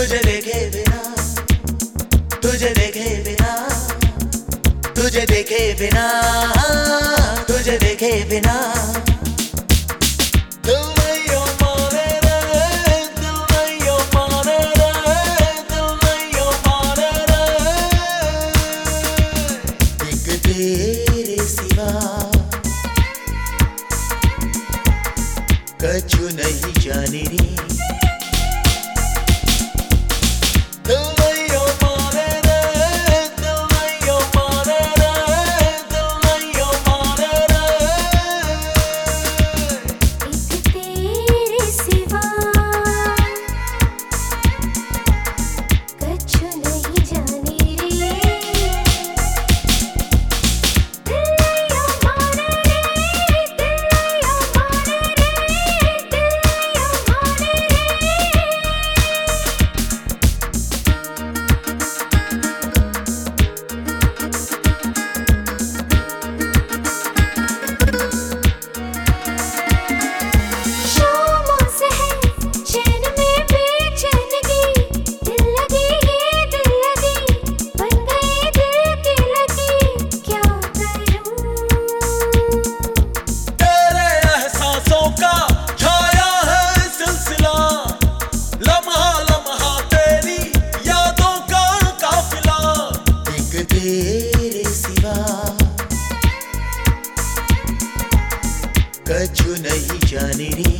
तुझे देखे बिना, तुझे देखे बिना, तुझे देखे बिना, तुझे देखे बिना। कछु नहीं जाने रे। नहीं जाने रे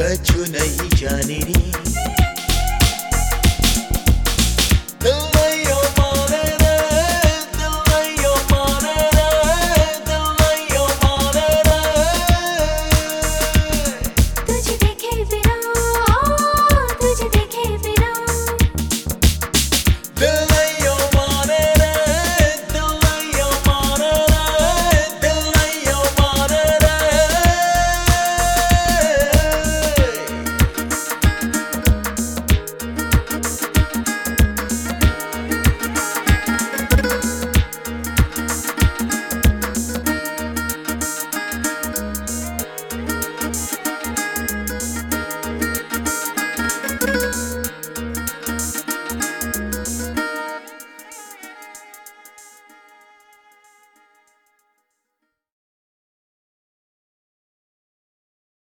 कछु नहीं जाने री।